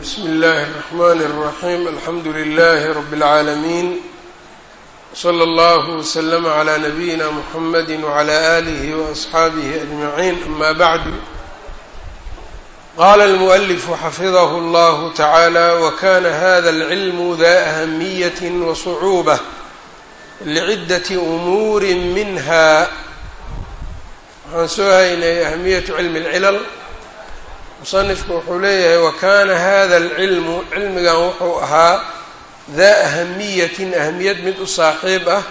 bsmi اllahi الرحmn الرaحيم alxamdu لlh رb العaalمين slى اllه وslm عlى نbyina mحamd وعlى آlih وأصxaabih أجمعين ama bعd qala الmؤلف xafidh اllah taعalى wkana hda العilm da أhmyة وصcوbة lcidaة أmuuri minha waxaan soo haynay ahmiyatu cilmi اlcilal musanifku wuxuu leeyahay wakana hada alcilmu cilmigan wuxuu ahaa daa ahamiyatin ahamiyad mid u saaxiib ah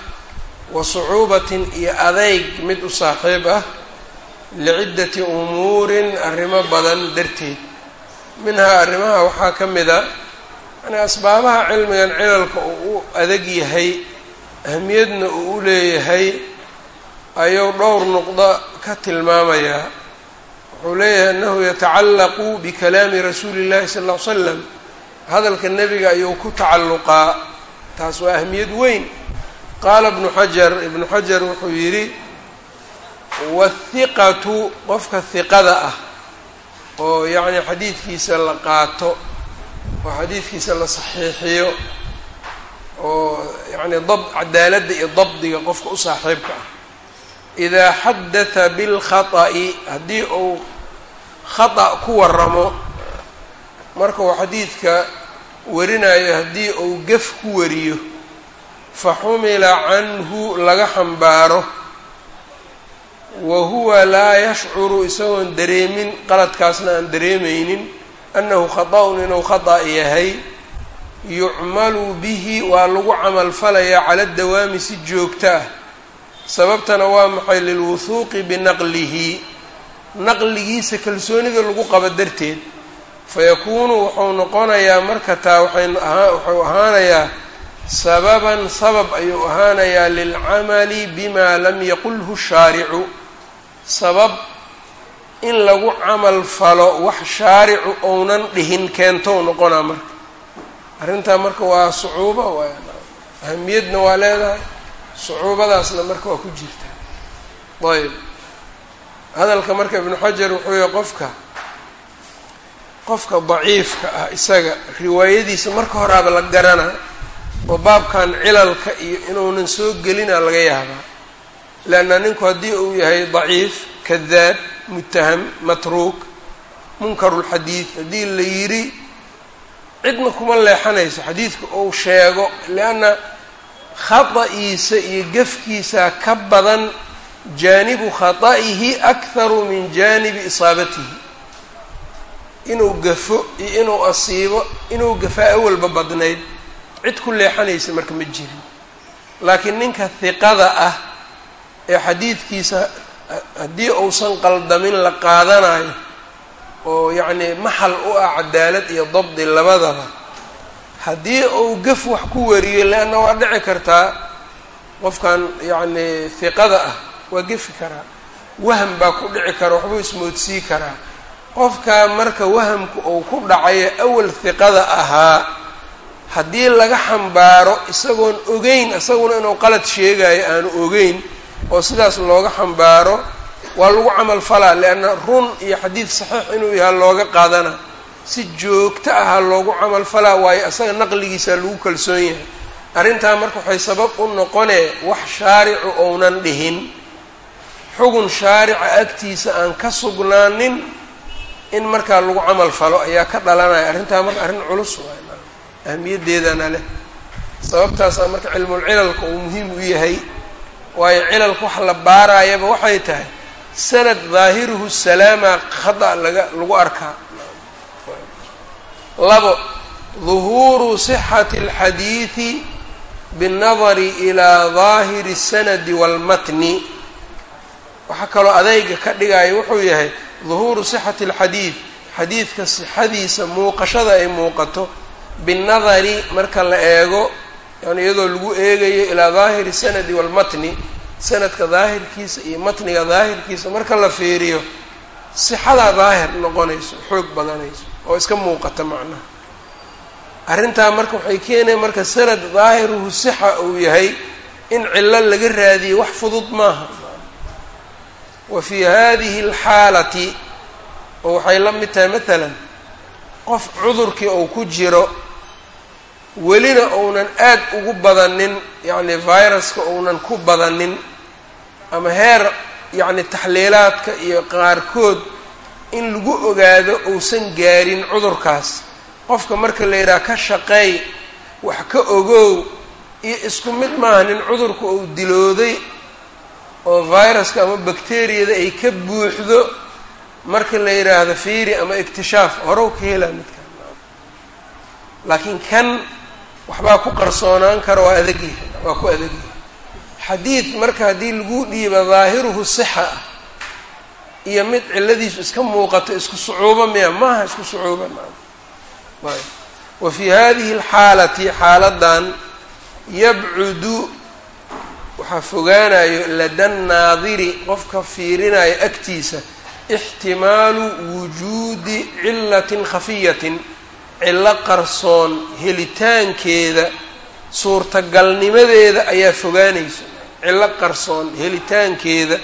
wa sucuubatin iyo adeyg mid u saaxiib ah liciddati umuurin arrimo badan darteed. Minhaa arrimaha waxaa ka mida yani asbaabaha cilmigan cilalka uu u adag yahay ahamiyadna uu u leeyahay ayuu dhowr nuqdo ka tilmaamayaa wuxuu leeyahay annahu yatacallaqu bikalaami rasuuli اllahi sal ll slam hadalka nebiga ayuu ku tacalluqaa. Taas waa ahmiyad weyn. Qaala ibnu xajar ibnu xajar wuxuu yidhi waathiqatu qofka hiqada ah oo yacni xadiidkiisa la qaato oo xadiidkiisa la saxiixiyo oo yacni dab cadaaladda iyo dabdiga qofka u saaxiibka ah. Idaa xadata bilkhata'i haddii uu khata' ku waramo marka uu xadiidka warinayo haddii uu gef ku wariyo fa xumila canhu laga xambaaro. Wa huwa laa yashcuru isagoon dareemin qaladkaasna aan dareemaynin annahu khata-un inuu khata' yahay. Yucmalu bihi waa lagu camalfalayaa cala dawaami si joogto ah. Sababtana waa maxay? Lilwuhuuqi binaqlihi naqligiisa kalsoonida lagu qabo darteed fayakuunu wuxuu noqonayaa marka taa waxuu ahaanayaa sababan sabab ayuu ahaanayaa lilcamali bima lam yaqulhu shaaricu. Sabab in lagu camal falo wax shaaricu ounan dhihin keentou noqonaa marka. Arrintaa marka waa sucuuba waa ahamiyadna waa leedahay sucuubadaasna marka waa ku jirta ayb hadalka marka ibnu xajar wuxuu yahay qofka qofka daciifka ah isaga riwaayadiisa marka horaaba la garana oo baabkan cilalka iyo inuunan soo gelina laga yaabaa. Leanna ninku haddii uu yahay daciif kadaab mutaham matruuk munkarulxadiid haddii la yidhi cidna kuma leexanayso xadiidka uu sheego leanna khata-iisa iyo gefkiisa ka badan jaanibu khata'ihi akharu min jaanibi isaabatihi. Inuu gafo iyo inuu asiibo inuu gafaa awalba badnayd cid ku leexanaysa marka ma jirin. Laakiin ninka hiqada ah ee xadiidkiisa haddii uusan qaldamin la qaadanayo oo yacnii maxal u ah cadaalad iyo dabdi labadaba haddii uu gaf wax ku wariyo leanna waa dhici kartaa qofkan yacni hiqada ah waa gefi karaa. Waham baa ku dhici kara waxbuu ismoodsii karaa. Qofkaa marka wahamku uu ku dhacayo awal hiqada ahaa haddii laga xambaaro isagoon ogeyn isaguna inuu qalad sheegayo aanu ogeyn oo sidaas looga xambaaro waa lagu camal falaa leanna run iyo xadiid saxiix inuu yahay looga qaadana. Si joogto aha loogu camal falaa waayo isaga naqligiisa lagu kalsoon yahay. Arrintaa marka waxay sabab u noqonee wax shaaricu ounan dhihin xugun shaarica agtiisa aan ka sugnaanin in markaa lagu camal falo ayaa ka dhalanaya arrintaa marka arrin culus waay ahmiyaddeedana leh. Sababtaasaa marka cilmulcilalka uu muhiim u yahay waayo cilalka wax la baaraayaba waxay tahay sanad daahiruhu salaama khada laga lagu arkaa. Labo duhuuru sixati alxadiidi binnadari ilaa daahiri sanadi waalmatni waxaa kaloo adeyga ka dhigaya wuxuu yahay duhuuru sixati alxadiid. Xadiidka sixadiisa muuqashada ay muuqato binnadari marka la eego yani iyadoo lagu eegayo ilaa daahiri sanadi waalmatni sanadka daahirkiisa iyo matniga daahirkiisa marka la fiiriyo sixadaa daahir noqonayso xoog badanayso oo iska muuqata macnaha. Arrintaa marka waxay keenaya marka sanad daahiruhu sixa uu yahay in cillo laga raadiyo wax fudud maaha wa fii hadihi alxaalati oo waxay la mid tahay maalan qof cudurkii uu ku jiro welina uunan aad ugu badanin yacni viruska uunan ku badanin ama heer yacni taxliilaadka iyo qaarkood in lagu ogaado uusan gaarin cudurkaas. Qofka marka la yidhaha ka shaqeey wax ka ogow iyo isku mid maaha nin cudurka uu dilooday oo viruska ama bakteriyada ay ka buuxdo marka la yidhaahdo fiiri ama iktishaaf horow ka helaa midkan laakiin kan waxbaa ku qarsoonaan kara waa adagyahay waa ku adagyahay xadiid marka haddii lagu dhiiba daahiruhu sixa ah iyo mid cilladiisu iska muuqato isku sucuubo miya maaha isku sucuuba wa fii hadihi alxaalati xaaladan yabcudu waxaa fogaanayo lada naadiri qofka fiirinayo agtiisa ixtimaalu wujuudi cilatin khafiyatin cillo qarsoon helitaankeeda suurtagalnimadeeda ayaa fogaanayso cillo qarsoon helitaankeeda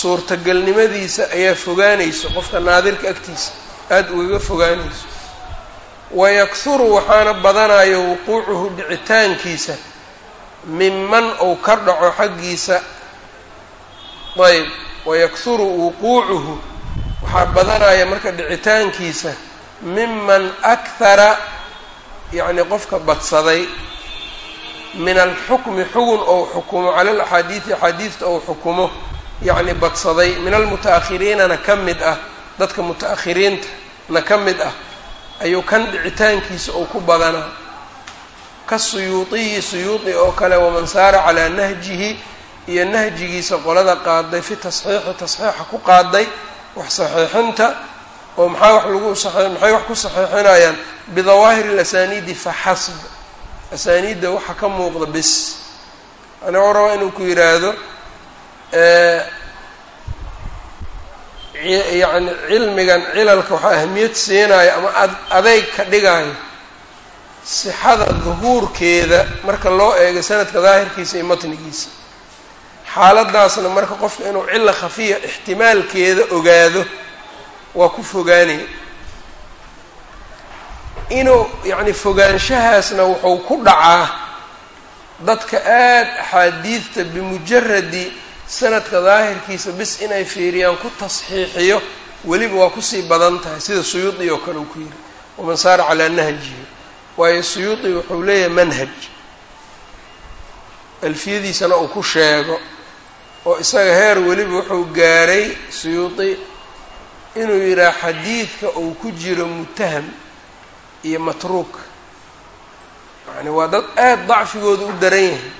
suurtagalnimadiisa ayaa fogaanayso qofka naadirka agtiisa aada ugaga fogaanayso. Wayakhuru waxaana badanayo wuquucuhu dhicitaankiisa minman uu ka dhaco xaggiisa. Ayb wayakhuru wuquucuhu. Waxaa badanaya marka dhicitaankiisa miman akhara yacni qofka badsaday min alxukmi xugun ou xukumo cala alaxaadiidi axaadiidta ou xukumo yacni badsaday min almuta-akhiriinana ka mid ah dadka muta-akhiriinta na ka mid ah ayuu kan dhicitaankiisa ou ku badanaa ka suyuudiyi suyuudi oo kale waman saara calaa nahjihi iyo nahjigiisa qolada qaaday fi tasxiixi tasxiixa ku qaaday wax saxiixinta oo maxaa wax lagu maxay wax ku saxiixinayaan? Bidawaahiri اlasaniidi faxasb asaaniidda waxa ka muuqda bis. Ani u rabaa inuu ku yidhaahdo yacni cilmigan cilalka waxaa ahmiyad siinaya ama adeyg ka dhigayo sixada duhuurkeeda marka loo eego sanadka daahirkiisa iyo matnigiisa. Xaaladaasna marka qofka inuu cilo khafiya ixtimaalkeeda ogaado waa ku fogaanaya. Inuu yacni fogaanshahaasna wuxuu ku dhacaa dadka aada axaadiidta bimujaradi sanadka daahirkiisa bis inay fiiriyaan ku tasxiixiyo weliba waa ku sii badan tahay sida suyuudi oo kale uu ku yiri. Waman saara calaa nahjihi waayo suyuudi wuxuu leeyahay manhaj. Alfiyadiisana uu ku sheego oo isaga heer weliba wuxuu gaaray suyuudi inuu yidhaha xadiidka uu ku jiro mutaham iyo matruuk. Yani waa dad aada dacfigooda u daran yahay.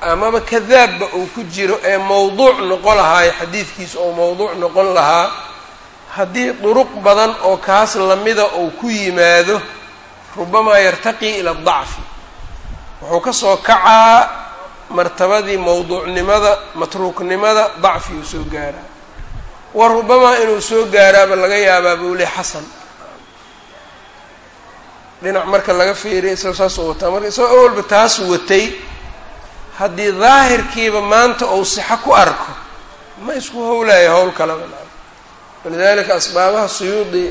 Amaba kadaabba uu ku jiro ee mowduuc noqon lahaayo xadiidkiisa oo mowduuc noqon lahaa haddii duruq badan oo kaas lamida uu ku yimaado rubamaa yartaqii ila dacfi. Wuxuu ka soo kacaa martabadii mowduucnimada matruuknimada dacfi uu soo gaaraa. Wa rubamaa inuu soo gaaraaba laga yaabaa buu le xasan. Dhinac marka laga fiiriya isagoo saasuu wataa. Marka isagoo awalba taas watay. Haddii daahirkiiba maanta ou sixo ku arko ma isku howlaya howl kalaba walidalika asbaabaha suyuudi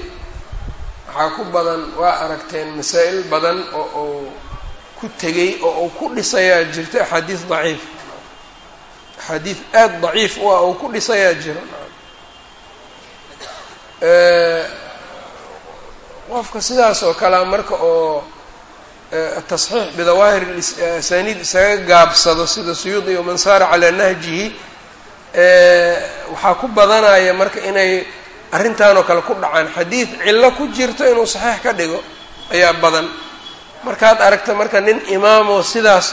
waxaa ku badan waa aragteen masaa'il badan oo uu ku tegay oo uu ku dhisayaa jirta axaadiis daciif. Axaadiis aada daciif u ah uu ku dhisayaa jiro qofka sidaas oo kalea marka oo tasxiix bidawaahir asaniid isaga gaabsado sida suyuudi waman saara calaa nahjihi waxaa ku badanaya marka inay arrintan oo kale ku dhacaan xadiid cillo ku jirto inuu saxiix ka dhigo ayaa badan. Markaad aragto marka nin imaamoo sidaas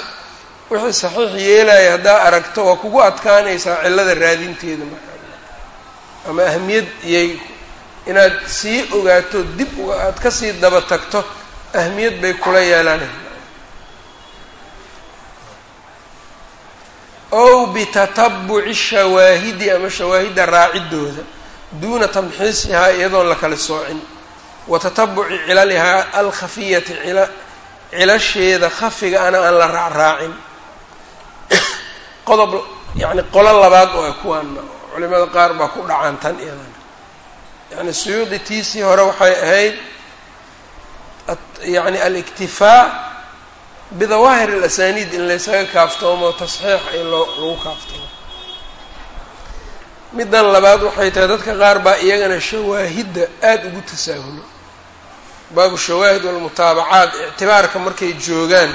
wixii saxiix yeelaya haddaa aragto waa kugu adkaanaysaa cillada raadinteeda marka. Ama ahamiyad iyay inaad sii ogaato dib aad ka sii daba tagto ahmiyad bay kula yeelanay ow bitatabuci shawaahidi ama shawaahidda raacidooda duuna tamxiisihaa iyadoon la kala soocin. Wa tatabuci cilalihaa alkhafiyati cila cilasheeda khafiga ana aan la raacraacin. Qodob yacni qolo labaad oo kuwaan culimada qaar baa ku dhacaan tan iyadan yani suyuudi tiisii hore waxay ahayd yani aliktifaa bidawaahir alasaniid in laysaga kaaftoomo tasxiix in loo lagu kaaftoomo middan labaad waxay tahay dadka qaar baa iyagana shawaahidda aada ugu tasaahulo. Baabu shawaahid walmutaabacaat ictibaarka markay joogaan.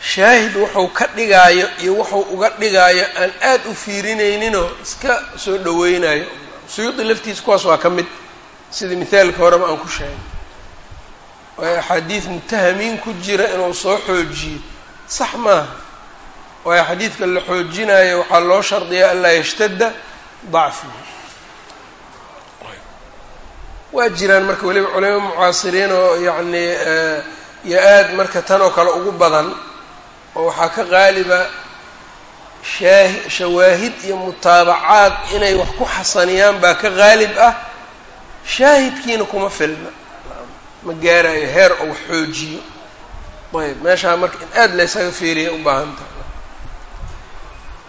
Shaahid wuxuu ka dhigaayo iyo wuxuu uga dhigaayo aan aada u fiirinayninoo iska soo dhaweynayo suyuudi laftiisa kuwaas waa ka mid. Sidii mithaalka horeba aan ku sheegay. Waayo axaadiid mutahamiin ku jira inuu soo xoojiyo. Sax maaha waayo xadiidka la xoojinayo waxaa loo shardiyaa anlaa yashtadda dacfihi waa jiraan marka weliba culamo mucaasiriin oo yacni yo aad marka tan oo kale ugu badan oo waxaa ka qaaliba shaahi shawaahid iyo mutaabacaad inay wax ku xasaniyaan baa ka qaalib ah. Shaahidkiina kuma filna. Ma gaarayo heer oo wax xoojiyo. Ayb meeshaa marka in aada laysaga fiiriya u baahan tahay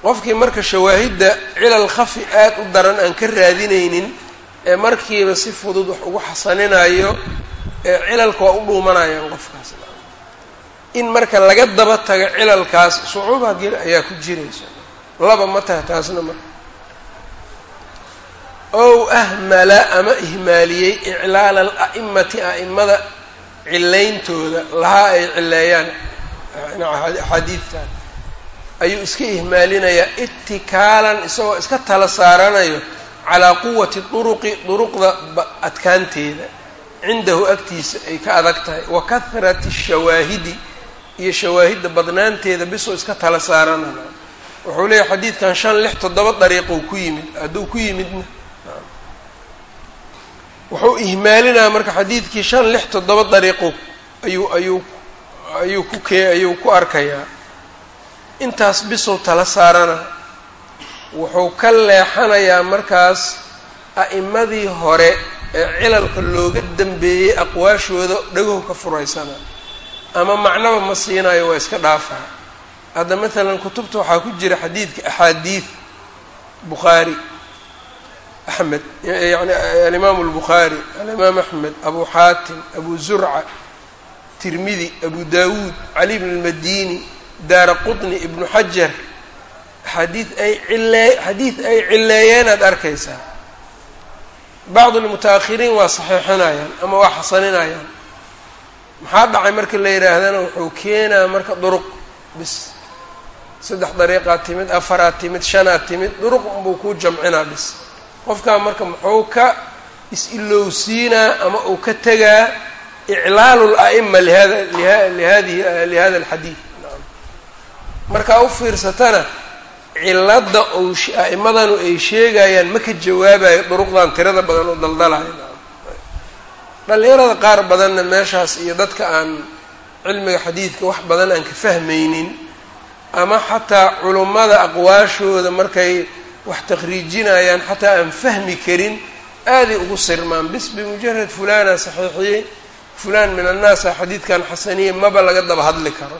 qofkii marka shawaahidda cilal khafi aada u daran aan ka raadinaynin ee markiiba si fudud wax ugu xasaninayo ee cilalka waa u dhuumanayaan qofkaas. In marka laga daba tago cilalkaas sucuuba gel ayaa ku jiraysa. Laba ma taha taasna marka ow ahmala ama ihmaaliyey iclaala ala'imati a'imada cillayntooda lahaa ay cileeyaan. Axaadiidtan ayuu iska ihmaalinayaa itikaalan isagoo iska tala saaranayo calaa quwati duruqi duruqda adkaanteeda. Cindahu agtiisa ay ka adag tahay. Wa kahrati shawaahidi iyo shawaahidda badnaanteeda bisoo iska tala saaranaya wuxuu leeyahy xadiidkan shan lix toddoba dariiqou ku yimid. Hadduu ku yimidna. Wuxuu ihmaalinaya marka xadiidkii shan lix toddoba dariiqo ayuu ayuu ayuu ku kee ayuu ku arkayaa intaas bisow tala saarana wuxuu ka leexanayaa markaas a'imadii hore ee cilalka looga dambeeyey aqwaashooda dhagow ka furaysana. Ama macnaba ma siinayo waa iska dhaafaa hadda maalan kutubta waxaa ku jira xadiidka axaadiid bukhaari axmed yani alimaamu albukhaari alimaam axmed abu xaatim abu zurca tirmidi abu dawuud cali bn lmadini daara qutni ibnu xajar xadiid ay cilee xadiid ay cileeyeen aad arkaysaa. Bacd lmutaahiriin waa saxiixinayaan ama waa xasaninayaan maxaa dhacay marka la yidhaahdana wuxuu keenaa marka duruq bis saddex dariiqaad timid afaraad timid shanaad timid duruq unbuu kuu jamcinaa bis. Qofkaa marka muxuu ka is-ilowsiinaa ama uu ka tegaa iclaalu la'ima lihada lihadihi lihada alxadiid markaa u fiirsatana cilada ou a'imadanu ay sheegayaan ma ka jawaabayo duruqdan tirada badan oo daldalayo dhallinyarada qaar badanna meeshaas iyo dadka aan cilmiga xadiidka wax badan aan ka fahmaynin ama xataa culummada aqwaashooda markay wax takhriijinayaan xataa aan fahmi karin aaday ugu sirmaan. Bis bimujarad fulana saxiixiyey fulaan min annaasa xadiidkan xasaniye maba laga daba hadli karo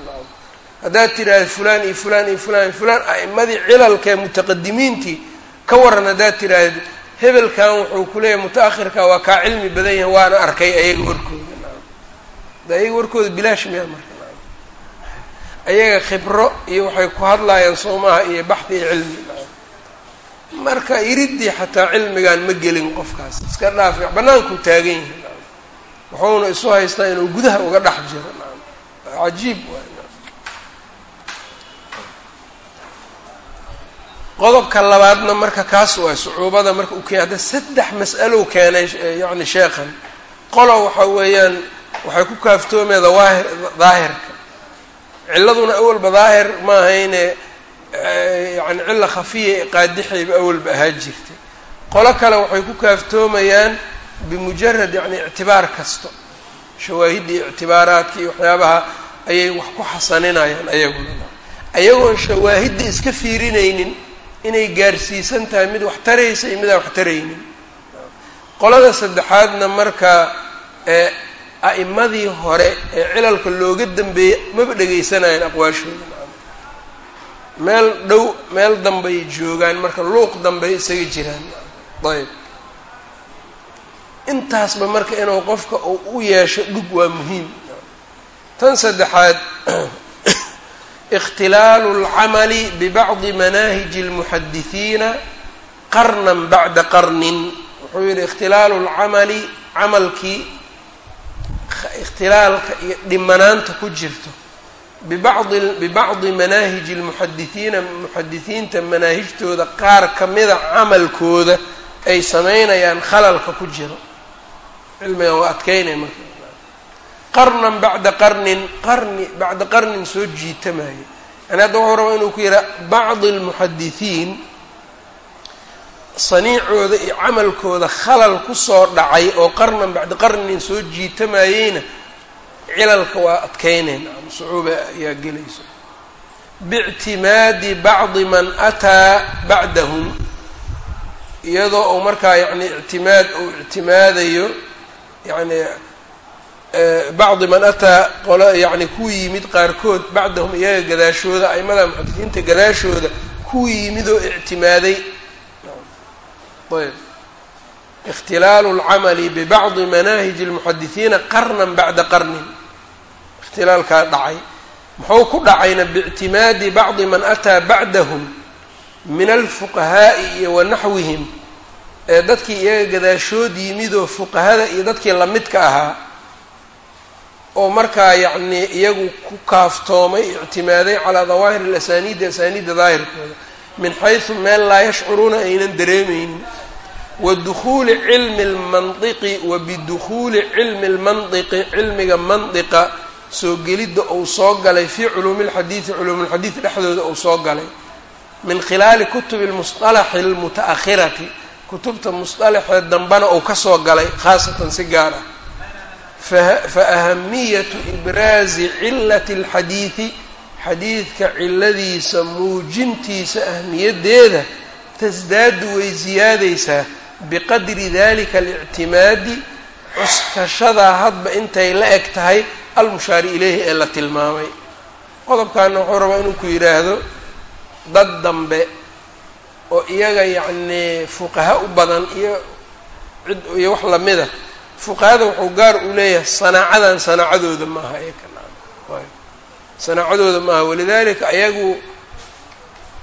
haddaad tidhaahda fulaan iyo fulaan iyo fulaan iyo fulaan a'imadii cilalkae mutaqadimiintii ka waran haddaad tidhaahda hebelkan wuxuu ku leeyahay muta-akhirka waa kaa cilmi badan yahay waana arkay ayaga warkooda. De ayaga warkooda bilaash miya marka? Ayaga khibro iyo waxay ku hadlaayaan soomaha iyo baxdi iyo cilmi. Marka iridii xataa cilmigan ma gelin qofkaas iska dhaaf bannaankuu taagan yahay. Wuxuuna isu haystaa inuu gudaha uga dhex jiro. Cajiib waay qodobka labaadna marka kaas waa sucuubada marka keenay. Hadda saddex mas'alow keenay yacni sheekhan qolo waxa weeyaan waxay ku kaaftoomeya dawaahir daahirka. Ciladuna awalba daahir ma ahayne yani cilla khafiya qaadixayba awalba ahaa jirtay qolo kale waxay ku kaaftoomayaan bimujarad yani ictibaar kasto. Shawaahidii ictibaaraadka iyo waxyaabaha ayay wax ku xasaninayaan ayaguna. Ayagoon shawaahidda iska fiirinaynin inay gaarsiisan tahay mid wax taraysa iyo midaan wax taraynin. Qolada saddexaadna marka ee a'imadii hore ee cilalka looga dambeeyey maba dhegaysanayeen aqwaashooda. Meel dhow meel dambay joogaan marka luuq dambay isaga jiraan. Ayb. Intaasba marka inuu qofka uu u yeesho dhug waa muhiim. Tan saddexaad ikhtilaalu اlcamali bibacdi manaahiji اlmuxadisiina qarnan bacda qarnin wuxuu yihi ikhtilaalu lcamali camalkii ikhtilaalka iyo dhimanaanta ku jirto bibacdi bibacdi manaahiji اlmuxadisiina muxadisiinta manaahijtooda qaar kamida camalkooda ay sameynayaan khalalka ku jiro cilmigan waa adkeynaya marka qarnan bacda qarnin qarni bacda qarnin soo jiitamayo yani hadda wuxuu rabaa inuu ku yihaa bacdi اlmuxadisiin saniicooda iyo camalkooda khalal ku soo dhacay oo qarnan bacda qarnin soo jiitamayeyna cilalka waa adkeyneyn sucuuba ayaa gelayso. Biictimaadi bacdi man ataa bacdahum iyadoo uu markaa yani ictimaad uu ictimaadayo yani bacdi man ataa qolo yani kuwii yimid qaarkood bacdahum iyaga gadaashooda aimada muxadisiinta gadaashooda kuwii yimid oo ictimaaday. Ayb. Ikhtilaalu اlcamali bibacdi manaahiji اlmuxadisiina qarnan bacda qarnin. Ikhtilaalkaa dhacay. Muxuu ku dhacayna biictimaadi bacdi man ataa bacdahum min alfuqahaa'i iyo wa naxwihim ee dadkii iyaga gadaashood yimidoo fuqahada iyo dadkii lamidka ahaa oo markaa yacnii iyagu ku kaaftoomay ictimaaday calaa dawaahiri اlasaniidi asaniidda daahirkooda min xaysu meel laa yashcuruuna aynan dareemeynin wa dukhuuli cilmi اlmandiqi wa bidukhuuli cilmi اlmandiqi cilmiga mandiqa soo gelidda uu soo galay fii culuumi اlxadiidi culuumulxadiid dhexdooda uu soo galay min khilaali kutubi اlmusطalaxi اlmuta-ahirati kutubta musطalaxee dambana uu kasoo galay khaasatan si gaar ah fa ahamiyatu ibraazi cilati اlxadiidi xadiidka ciladiisa muujintiisa ahmiyaddeeda tasdaadu way siyaadaysaa biqadri dalika alictimaadi cuskashadaa hadba intay la eg tahay almushaari ileyhi ee la tilmaamay. Qodobkaana wuxuu rabaa inuu ku yidhaahdo dad dambe oo iyaga yacnii fuqaha u badan iyo cid iyo wax lamida fuqahada wuxuu gaar u leeyahay sanaacadan sanaacadooda maaha sanaacadooda maaha walidalika ayagu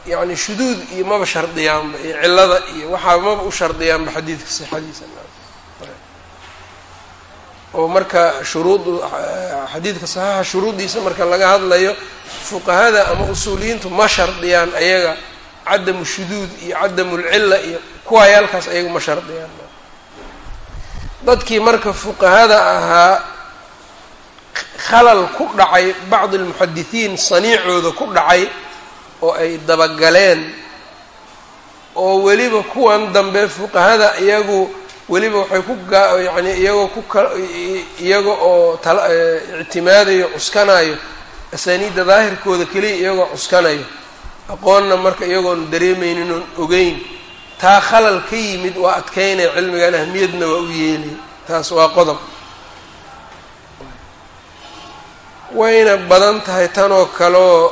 yani shuduud iyo maba shardiyaanba iyo cilada iyo waxaa maba u shardiyaanba xadiidka sixadiisa oo marka shuruud xadiidka saxiixa shuruuddiisa marka laga hadlayo fuqahada ama usuuliyiintu ma shardiyaan ayaga cadamu shuduud iyo cadamu lcila iyo kuwaay halkaas ayagu ma shardiyaan dadkii marka fuqahada ahaa khalal ku dhacay bacdi almuxadisiin saniicooda ku dhacay oo ay dabagaleen oo weliba kuwan dambe fuqahada iyagu weliba waxay ku gaa yacni iyagoo ku iyaga oo tala ictimaadayo cuskanayo asaaniidda daahirkooda keliya iyagoo cuskanayo. Aqoonna marka iyagoon dareemeynin oon ogeyn taa khalal ka yimid waa adkeynaya cilmigan ahmiyadna waa u yeelay taas waa qodob. Wayna badan tahay tanoo kaleoo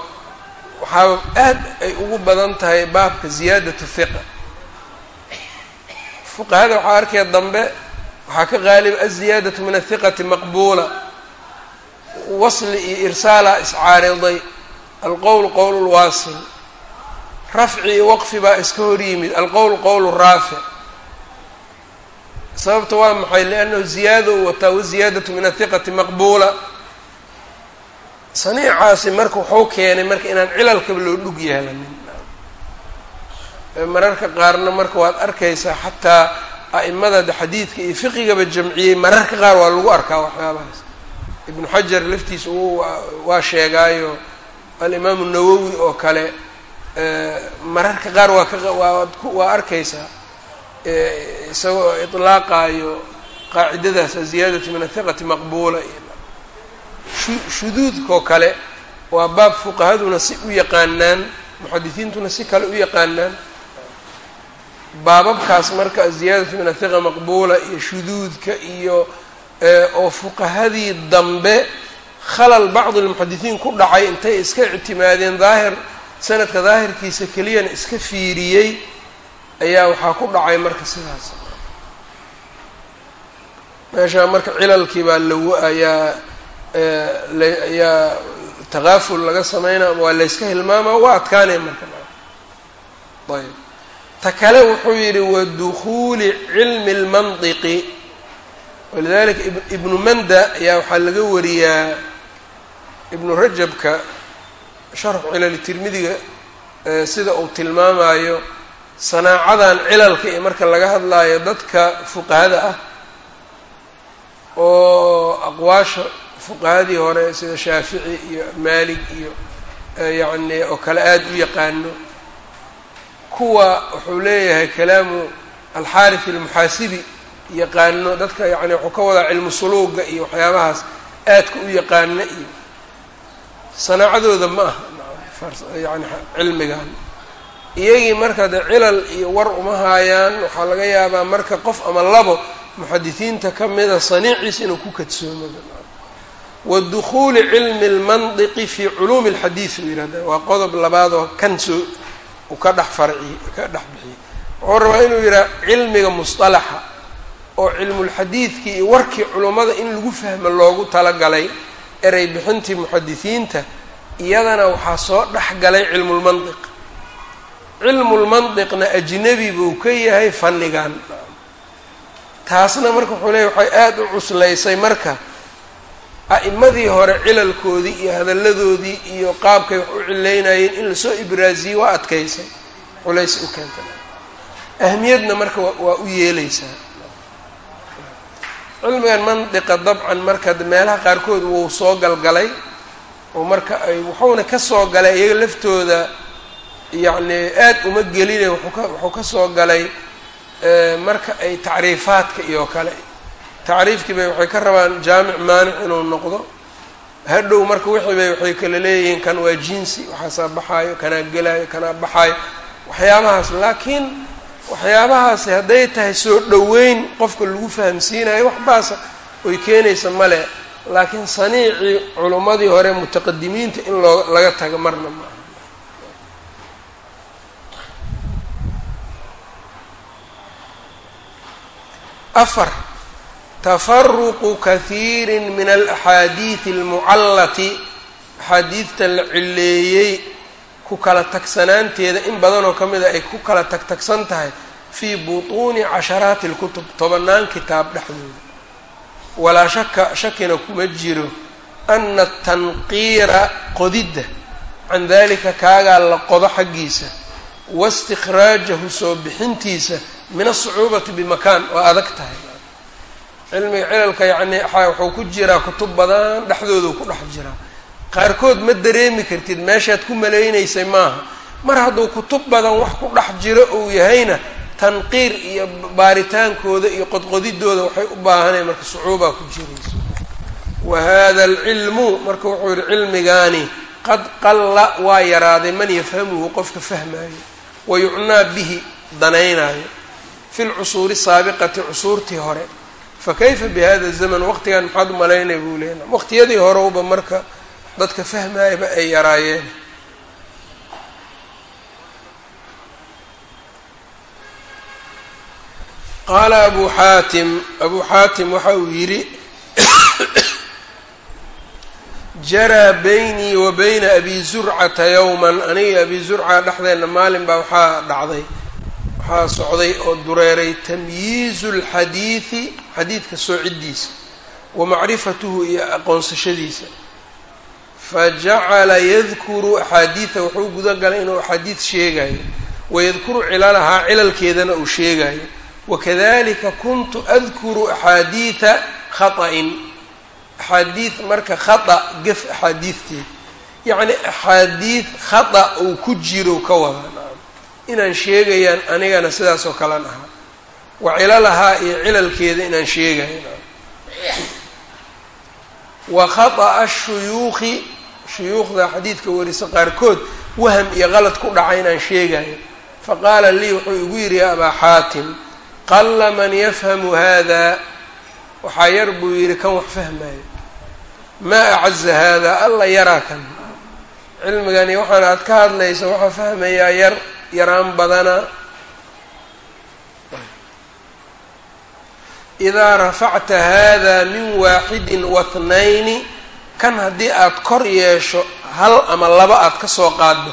waxaa aad ay ugu badan tahay baabka ziyaadatu hiqa fuqahada waxaa arkaya dambe waxaa ka qaaliba aziyaadatu min athiqati maqbuula. Wasli iyo irsaala iscaariday. Alqowl qowl lwaasil rafci iyo waqfi baa iska hor yimid. Alqowl qowl raafic sababta waa maxay? Liannahu ziyaada u wataa waziyaadatu min athiqati maqbuula. Saniicaasi marka wuxuu keenay marka inaan cilalkaba loo dhug yeelanin. Mararka qaarna marka waad arkaysaa xataa a'imada xadiidka iyo fiqigaba jamciyey mararka qaar waa lagu arkaa waxyaabahaas. Ibnu xajar laftiisa waa sheegaayo alimaamu nawowi oo kale mararka qaar waa kawaa waa arkaysaa. Isagoo itlaaqaayo qaacidadaas aziyaadatu min athiqati maqbuula. Shuduudkoo kale waa baab fuqahaduna si u yaqaanaan muxadisiintuna si kale u yaqaanaan. Baababkaas marka aziyaadatu min athiqa maqbuula iyo shuduudka iyo oo fuqahadii dambe khalal bacdi lmuxadisiin ku dhacay intay iska ictimaadeen daahir sanadka daahirkiisa keliyana iska fiiriyey ayaa waxaa ku dhacay marka sidaas. Meeshaa marka cilalkii baa law ayaa ayaa takaaful laga sameynaa waa layska hilmaama waa adkaanaya marka. Ayb. Ta kale wuxuu yidhi wadukhuuli cilmi اlmandiqi walidalika ibnu manda ayaa waxaa laga wariyaa ibnu rajabka sharxu cilali tirmidiga sida uu tilmaamayo sanaacadan cilalka iyo marka laga hadlaayo dadka fuqahada ah oo aqwaasha fuqahadii hore sida shaafici iyo maalig iyo yacni oo kale aada u yaqaano kuwa wuxuu leeyahay kalaamu alxaarif almuxaasibi yaqaano dadka yani wuxuu ka wadaa cilmu suluuga iyo waxyaabahaas aadka u yaqaana iyo sanaacadooda ma aha. Yani cilmigan iyagii marka dee cilal iyo war uma haayaan waxaa laga yaabaa marka qof ama labo muxadisiinta ka mida saniiciis inuu ku kadsoomo. Wadukuuli cilmi lmandiqi fii culuumi alxadiid uu yihahda waa qodob labaad oo kan soo u ka dhex farciy ka dhex bixiyey wuxuu rabaa inuu yidhaha cilmiga mustalaxa oo cilmulxadiidkii iyo warkii culummada in lagu fahmo loogu talagalay erey bixintii muxadisiinta iyadana waxaa soo dhex galay cilmulmandiq cilmulmandiqna ajnebi buu ka yahay fannigan. Taasna marka wuxuu leeyahy waxay aada u cuslaysay marka a'imadii hore cilalkoodii iyo hadalladoodii iyo qaabkay wax u cileynayeen in la soo ibraasiyey waa adkaysay culays u keentay. Ahmiyadna marka waa u yeeleysaa cilmigan mandiqa dabcan marka meelaha qaarkood wuu soo galgalay oo marka ay wuxuuna ka soo galay iyaga laftooda yacni aad uma geline wuxuu ka soo galay marka ay tacriifaadka iyo kale. Tacriifkii bay waxay ka rabaan jaamic maanic inuu noqdo. Hadhow marka wixii bay waxay kala leeyihiin kan waa jinsi waxaasaa baxaayo kanaa gelaayo kanaa baxaayo waxyaabahaas. Laakiin waxyaabahaasi hadday tahay soo dhoweyn qofka lagu fahamsiinayo waxbaasa oy keenaysa male laakiin saniicii culummadii hore mutaqadimiinta in loo laga tago marna maaha afar tafaruqu kahiiri min alaxaadiidi almucallati axaadiidta la cileeyey ku kala tagsanaanteeda in badanoo ka mida ay ku kala tagtagsan tahay fii butuuni casharaati lkutub tobannaan kitaab dhexdooda. Walaa shaka shakina kuma jiro ana tanqiira qodidda can dalika kaagaa la qodo xaggiisa waistikhraajahu soo bixintiisa min asucuubati bimakaan waa adag tahay. Cilmiga cilalka yacnii wuxuu ku jiraa kutub badan dhexdoodu ku dhex jiraa qaarkood ma dareemi kartid meeshaad ku malaynaysay maaha. Mar hadduu kutub badan wax ku dhex jiro uu yahayna tanqiir iyo baaritaankooda iyo qodqodidooda waxay u baahanayn marka sucuubaa ku jirayso. Wa hada alcilmu marka wuxuu yihi cilmigaani qad qalla waa yaraaday man yafhamuhu qofka fahmaayo wa yucnaa bihi danaynaayo. Fi lcusuuri saabiqati cusuurtii hore. Fa kayfa bi hada zaman waqtigan maxaad umalaynay buu leena waqtiyadii horewba marka dadka fahmaayaba ay yaraayeen. Qaala abu xaatim abuu xaatim waxa uu yidhi jaraa baynii wa bayna abi zurcata yowman aniga abi zurca dhexdeenna maalin baa waxaa dhacday waxaa socday oo dureeray tamyiizu lxadiidi xadiidka soocidiisa wa macrifatuhu iyo aqoonsashadiisa fajacala yadkuru axaadiida wuxuu guda galay inuu axaadiid sheegayo wayadkuru cilalahaa cilalkeedana uu sheegayo wakadalika kuntu adkuru axaadiida khaطa'in axaadiid marka khata gef axaadiidteed yacni axaadiid khata uu ku jiro ka wada inaan sheegayaan anigana sidaas oo ahaa wa cilalahaa iyo cilalkeeda inaan sheegayo wa khata'a shuyuukhi shuyuukhda xadiidka warisa qaarkood waham iyo qalad ku dhacay inaan sheegayo. Faqaala lii wuxuu igu yidhi ya abaa xaatim qala man yafhamu hada waxaa yar buu yidhi kan wax fahmaayo. Maa acaza hada alla yaraa kan. Cilmigani waxaana aada ka hadlayso waxaa fahmayaa yar yaraan badana. Idaa rafacta hada min waaxidin wathnayni kan haddii aad kor yeesho hal ama laba aad ka soo qaaddo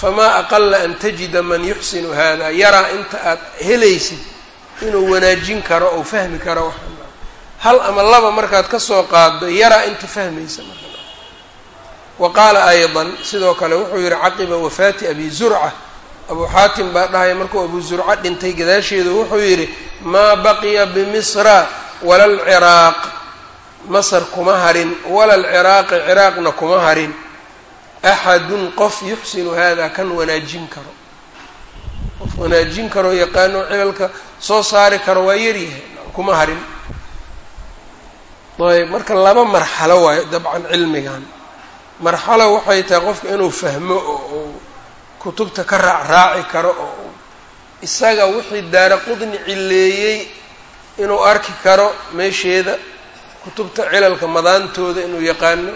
famaa aqala an tajida man yuxsinu hada yaraa inta aad helaysid inuu wanaajin karo ou fahmi karo waxa hal ama laba markaad ka soo qaaddo yaraa inta fahmaysa marka. Wa qaala aydan sidoo kale wuxuu yihi caqiba wafaati abi zurca. Abuu xaatim baa dhahaya markuu abu zurca dhintay gadaasheedu wuxuu yidhi maa baqiya bimisra wala alciraaq masar kuma harin wala alciraaqi ciraaqna kuma harin. Axadun qof yuxsinu hada kan wanaajin karo. Qof wanaajin karo yaqaano cilalka soo saari karo waa yaryahay kuma harin. Ayb marka laba marxalo waayo dabcan cilmigan. Marxalo waxay tahay qofka inuu fahmo oo kutubta ka raac raaci karo oo isaga wixii daara qudni cileeyey inuu arki karo meesheeda kutubta cilalka madaantooda inuu yaqaano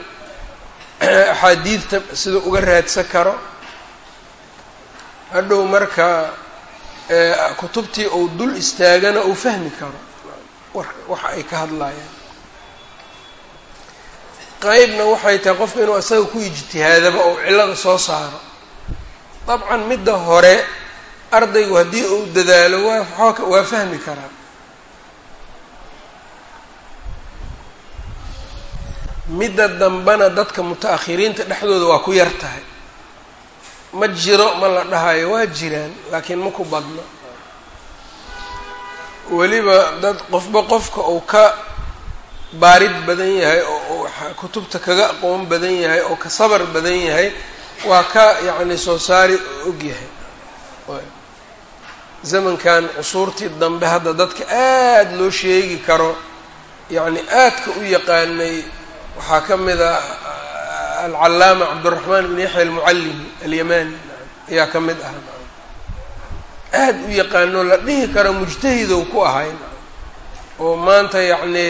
axaadiidta sida uga raadsan karo. Hadhow marka kutubtii uu dul istaagana uu fahmi karo waxa ay ka hadlayaan qeybna waxay tahay qofka inuu isaga ku ijtihaadaba oo cillada soo saaro. Dabcan midda hore ardaygu haddii uu dadaalo waa waa fahmi karaa midda dambena dadka muta-akhiriinta dhexdooda waa ku yar tahay. Ma jiro ma la dhahayo waa jiraan laakiin ma ku badno. Weliba dad qofba qofka uu ka baarid badan yahay oo kutubta kaga aqoon badan yahay oo ka sabar badan yahay waa ka yacni soo saari og yahay. Zamankan cusuurtii dambe hadda dadka aada loo sheegi karo yacni aadka u yaqaanay waxaa ka mid a alcallaama cabduraxmaan ibn yaxya almucallimi alyamani ayaa ka mid ah. Aada u yaqaano la dhihi karo mujtahidow ku ahay oo maanta yacni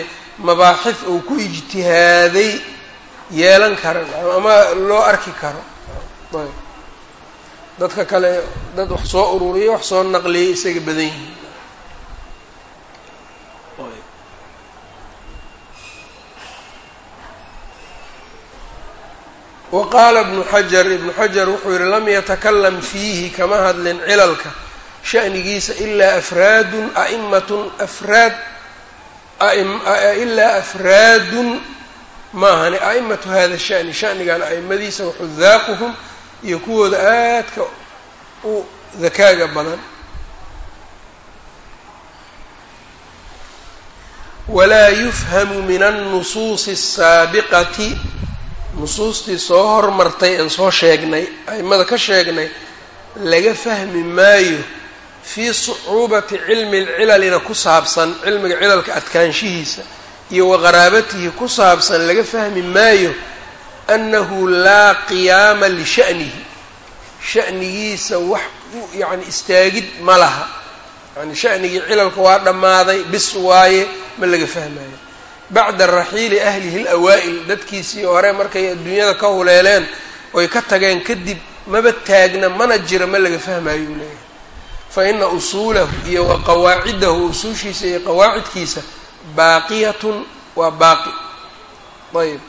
mabaaxif uu ku ijtihaaday yeelan kara ama loo arki karo. Dadka kale dad wax soo ururiyay wax soo naqliyay isaga badan yihiin wa qaala ibnu xajar ibnu xajar wuxuu yihi lam yatakalam fiihi kama hadlin cilalka shanigiisa ilaa afraadun a'imatun afraad ilaa afraadun maahani a'imatu hada shani shanigan a'imadiisa waxudaaquhum iyo kuwooda aadka u dakaaga badan. Walaa yufhamu min annusuusi asaabiqati nusuustii soo hormartay aan soo sheegnay a'imada ka sheegnay laga fahmi maayo fii sucuubati cilmi lcilalina ku saabsan cilmiga cilalka adkaanshihiisa iyo wa qaraabatihi ku saabsan laga fahmi maayo annahu laa qiyaama lisha'nihi. Sha'nigiisa wax yacni istaagid ma laha. Yani sha'nigii cilalka waa dhammaaday bis waaye ma laga fahmayo bacda raxiili ahlihi alawaa'il dadkiisii hore markay adduunyada ka huleeleen oy ka tageen kadib maba taagna mana jira ma laga fahmayo uu leeyahay. Fa ina usuulahu iyo wa qawaacidahu usuushiisa iyo qawaacidkiisa baaqiyatun waa baaqi. Ayb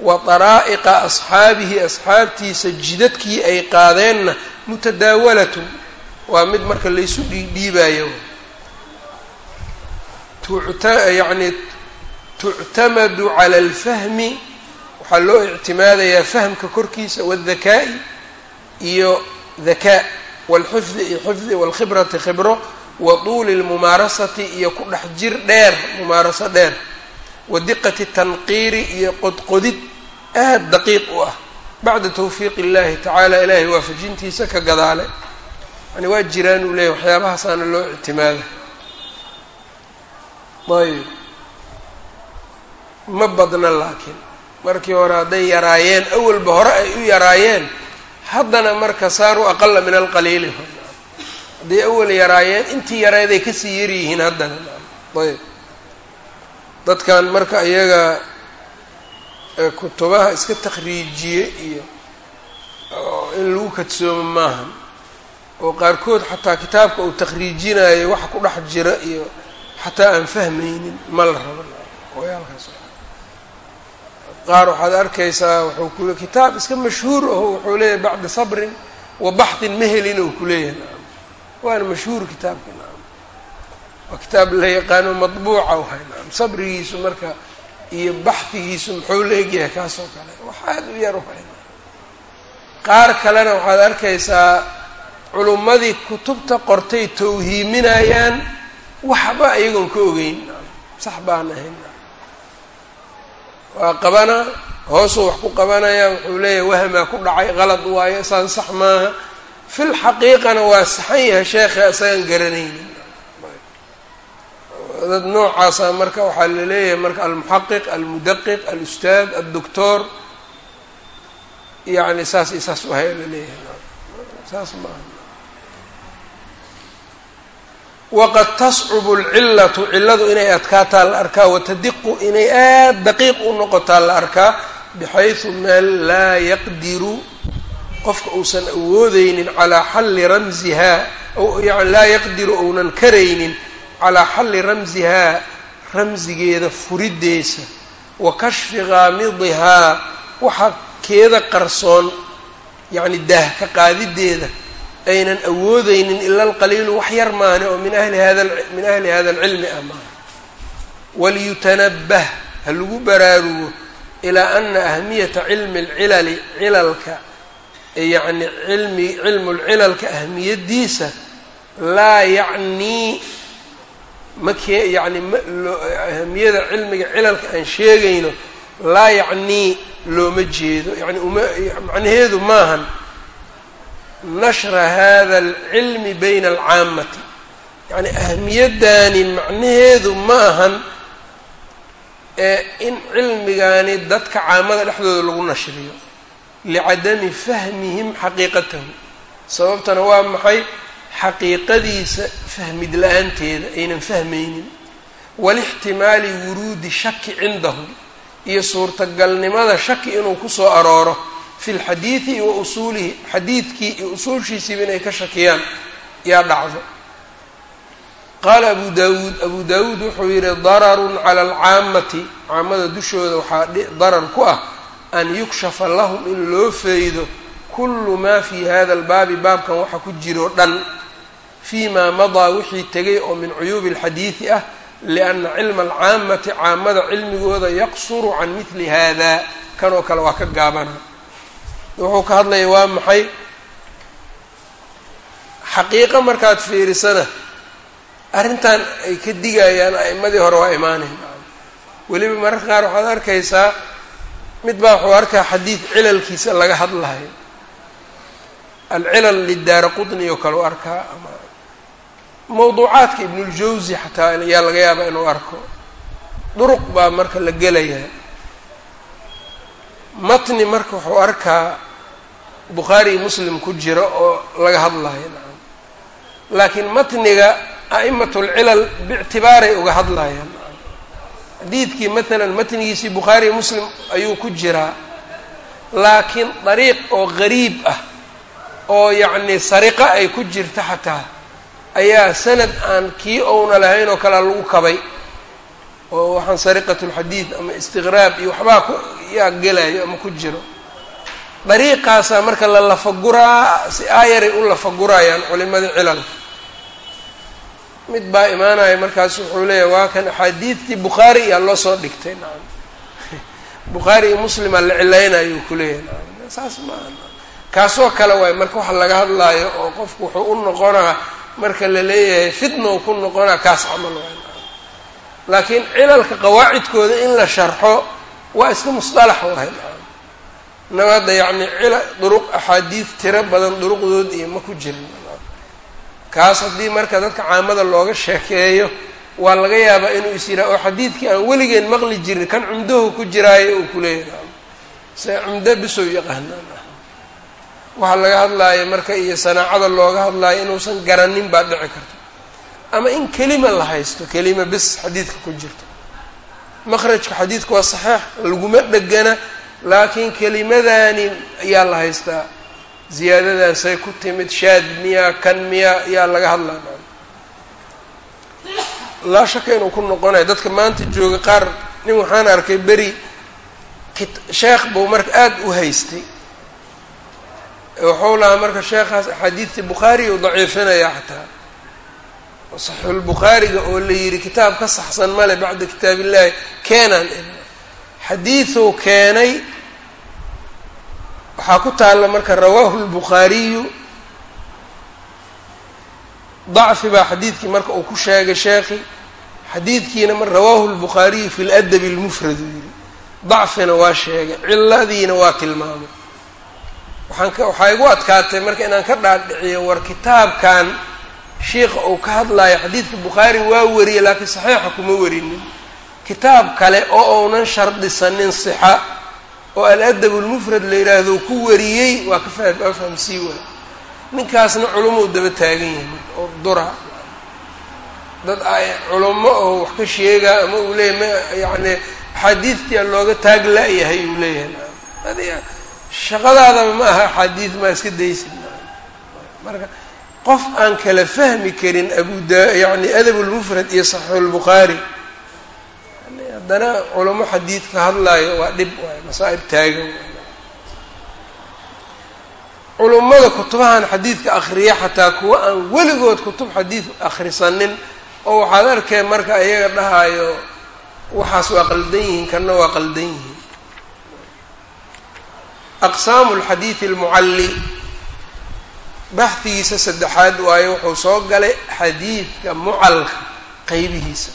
wa daraa'iqa asxaabihi asxaabtiisa jidadkii ay qaadeenna mutadaawalatun waa mid marka laysu dhiidhiibayo yani tuctamadu cala alfahmi waxaa loo ictimaadayaa fahmka korkiisa waaldakaa'i iyo dakaa waalxifdi iyo xifdi waalkhibrati khibro wa tuuli lmumaarasati iyo ku dhex jir dheer mumaaraso dheer. Wa diqati tanqiiri iyo qodqodid aad daqiiq u ah. Bacda tawfiiqi illahi tacaala ilaahay waafajintiisa ka gadaale. Yani waa jiraan uu leeyahy waxyaabahaasana loo ictimaada. Ayb ma badna laakiin. Markii hore hadday yaraayeen awalba hore ay u yaraayeen. Haddana marka saaruu aqala min alqaliili. Hadday awal yaraayeen intii yareeday ka sii yaryihiin haddana. Ayb. Dadkan marka iyaga kutubaha iska takhriijiye iyo in lagu kadsoomo maahan oo qaarkood xataa kitaabka uu takhriijinayo waxa ku dhex jira iyo xataa aan fahmaynin ma la rabo qaar waxaad arkaysaa wuxuu kule kitaab iska mashhuur aho wuxuu leeyahay bacda sabrin wa baxdin ma helin ou kuleeyahay nacam waana mashhuur kitaabka nacam waa kitaab la yaqaano madbuuca wahay nacam sabrigiisu marka iyo baxdigiisu muxuu la egyahay kaas oo kale. Wax aada u yar uhay qaar kalena waxaad arkaysaa culummadii kutubta qortay tawhiiminayaan waxba iyagoon ka ogeyn sax baan ahayn waa qabanaa hoosuu wax ku qabanaya wuxuu leeyahay wahmaa ku dhacay qalad waayo saan sax maaha. Fil xaqiiqana waa saxan yahay sheekha isagaan garanaynin. Dad noocaasa marka waxaa la leeyahay marka almuxaqiq almudaqiq alustaad addoctor yani saas iyo saas wahay la leeyahay. Saas maaha waqad tascubu alcillatu cilladu inay adkaataa la arkaa watadiqu inay aad daqiiq u noqotaa la arkaa bixaysu meel laa yaqdiru qofka uusan awoodeynin calaa xalli ramsihaa yani laa yaqdiru ounan karaynin calaa xalli ramsihaa ramsigeeda furideysa wa kashfi qaamidihaa waxa keeda qarsoon yacni daah ka qaadideeda aynan awoodeynin ila alqaliilu wax yar maane oo min ahli hada min ahli hada alcilmi ah maaha waliyutanabbah ha lagu baraarugo ilaa ana ahmiyata cilmi alcilali cilalka yacni cilmi lcilalka ahmiyadiisa laa yacnii makee yacni ahamiyada cilmiga cilalka aan sheegayno laa yacnii looma jeedo yani uma macnaheedu maahan nashra hada alcilmi bayna alcaamati yacni ahmiyaddaani macnaheedu ma ahan ee in cilmigaani dadka caamada dhexdooda lagu nashriyo licadami fahmihim xaqiiqatahu sababtana waa maxay xaqiiqadiisa fahmid la'aanteeda aynan fahmaynin walixtimaali wuruudi shaki cindahum iyo suurtagalnimada shaki inuu ku soo arooro fi lxadiidi wa usuulihi xadiidkii iyo usuulshiisiiba inay ka shakiyaan yaa dhacdo qaala abu daawuud abu daawuud wuxuu yidhi dararun cala alcaamati caamada dushooda waxaa darar ku ah an yukshafa lahum in loo feydo kullu maa fii hada albaabi baabkan waxa ku jiroo dhan fii maa madaa wixii tegay oo min cuyuubi alxadiidi ah lianna cilma alcaamati caamada cilmigooda yaqsuru can midli hada kanoo kale waa ka gaabana wuxuu ka hadlaya waa maxay xaqiiqo markaad fiirisana arrintan ay ka digayaan a'imadii hore waa imaanayn weliba mararka qaar waxaad arkaysaa mid baa wuxuu arkaa xadiid cilalkiisa laga hadlayo alcilal lidaara qutni oo kale u arkaa ama mawduucaadka ibnuljawsi xataa ayaa laga yaabaa inuu arko. Duruq baa marka la gelayaa. Matni marka wuxuu arkaa bukhaari muslim ku jira oo laga hadlayo nacam. Laakiin matniga a'imat lcilal biictibaaray uga hadlayaan xadiidkii maalan matnigiisii bukhaari muslim ayuu ku jiraa. Laakiin dariiq oo gariib ah oo yacni sariqo ay ku jirta xataa ayaa sanad aan kii ouna lahayn oo kalea lagu kabay oo waxaan sariqatulxadiid ama istiqraab iyo waxbaa ku yaa gelayo ama ku jiro dariiqaasaa marka la lafaguraa si aayaray u lafagurayaan culimadii cilalka mid baa imaanaya markaas wuxuu leeyahy waa kan axaadiidtii bukhaari iyaa loo soo dhigtay. Nacam bukhaari iyo muslimaa la cilaynayo ku leeyahay. Nacam saas maaha kaasoo kale waay marka waxa laga hadlaayo oo qofku wuxuu u noqonaa marka la leeyahay fitnow ku noqonaa kaas camal waay laakiin cilalka qawaacidkooda in la sharxo waa iska musطalax wahay inaba hadda yacni cila duruq axaadiid tiro badan duruqdood iyo ma ku jirin. Kaas haddii marka dadka caamada looga sheekeeyo waa laga yaabaa inuu is yidhaha oo xadiidkii aan weligeen maqli jirin kan cumdahu ku jiraayo uu kuleeyahay se cumdo bisow yaqaanaan waxaa laga hadlaayo marka iyo sanaacada looga hadlaayo inuusan garanin baa dhici karta. Ama in kelima la haysto kelima bis xadiidka ku jirto maqrajka xadiidka waa saxiix laguma dhegana laakiin kelimadani ayaa la haystaa. Ziyaadadaasay ku timid shaad miyaa kan miyaa yaa laga hadlaa laa shaka inuu ku noqonayo dadka maanta jooga qaar nin waxaan arkay beri sheekh buu marka aada u haystay. Wuxuu lahaa marka sheekhaas axaadiidtii bukhaari u daciifinaya xataa. Saxiixulbukhaariga oo la yidhi kitaab ka saxsan male bacda kitaab illahi keenaan xadiiduu keenay waxaa ku taalla marka rawaahu lbukhaariyu dacfi baa xadiidkii marka uu ku sheegay sheekhi. Xadiidkiina mar rawaahu lbukhaariyu fi ladabi lmufrad uu yidhi. Dacfina waa sheegay ciladiina waa tilmaamay. Waxaan ka waxaa igu adkaatay marka inaan ka dhaadhiciyo war kitaabkan shiika uu ka hadlayo xadiidka bukhaari waa wariyey laakiin saxiixa kuma warinin. Kitaab kale oo uunan shardisanin sixa oo al-adab lmufrad la yidhaahdo ku wariyey waa ka fa waa fahamsii waay ninkaasna culumou daba taagan yahay oo dura. Dad ay culummo oo wax ka sheegaa ama uu leeyahy ma yacni axaadiidtia looga taag la-yahay uu leeyahay. Shaqadaadaba ma aha axaadiid maa iska daysid marka qof aan kala fahmi karin abuda yacni adab lmufrad iyo saxiixulbukhaari haddana culamo xadiid ka hadlaayo waa dhib waay masaa'ib taagan. Culummada kutubahan xadiidka akhriya xataa kuwa aan weligood kutub xadiid akhrisanin oo waxaad arkee marka ayaga dhahaayo waxaas waa qaldan yihiin kanna waa qaldan yihiin. Aqsaamu lxadiidi almucalli baxdigiisa saddexaad waayo wuxuu soo galay xadiidka mucalka qeybihiisa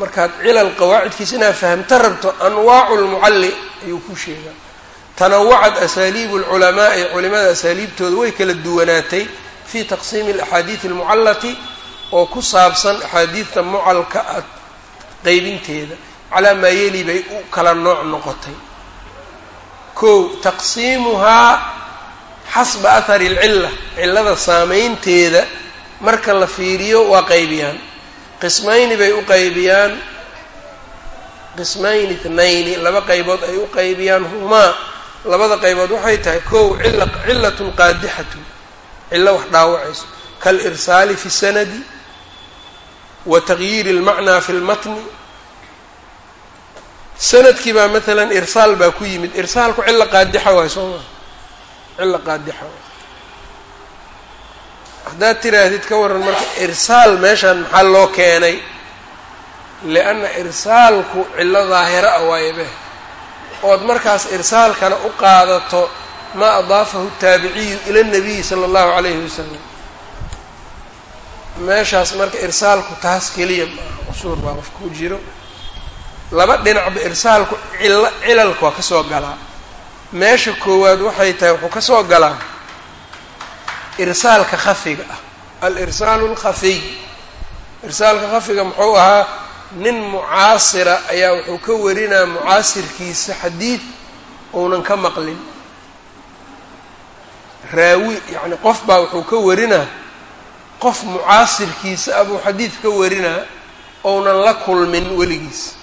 markaad cilal qawaacidkiisa inaad fahamta rabto anwaacu lmucalli ayuu ku sheegaa. Tanawacad asaaliibu lculamaai culimada asaaliibtooda way kala duwanaatay fii taqsiimi alaxaadiidi almucallati oo ku saabsan axaadiidta mucalka a qeybinteeda calaa maa yeli bay u kala nooc noqotay. Kow taqsiimuhaa xasba athari alcilla cillada saameynteeda marka la fiiriyo waa qeybiyaan qismayni bay u qeybiyaan qismayni ithnayni laba qaybood ay u qeybiyaan humaa labada qaybood waxay tahay kow cila cilatun qaadixatun. Cillo wax dhaawacayso. Kalirsaali fi sanadi wa tagyiiri اlmacnaa fi lmatni sannadkii baa maalan irsaal baa ku yimid. Irsaalku cilo qaadixa waay soo maa cilo qaadixa waay haddaad tiraahdid ka waran marka irsaal meeshaan maxaa loo keenay? Lianna irsaalku cilo daahira a waayebe ood markaas irsaalkana u qaadato maa adaafahu taabiciyu ila nabiyi sala allahu calayhi wasalam meeshaas marka irsaalku taas keliya maaha qusuur baa qofka ku jiro. Laba dhinacba irsaalku cilo cilalka waa ka soo galaa. Meesha koowaad waxay tahay wuxuu ka soo galaa irsaalka khafiga ah. Alirsaalu lkhafiy irsaalka khafiga muxuu ahaa nin mucaasira ayaa wuxuu ka warinaa mucaasirkiisa xadiid uunan ka maqlin. Raawi yacni qof baa wuxuu ka warinaa qof mucaasirkiisa abuu xadiid ka warinaa ounan la kulmin weligiis.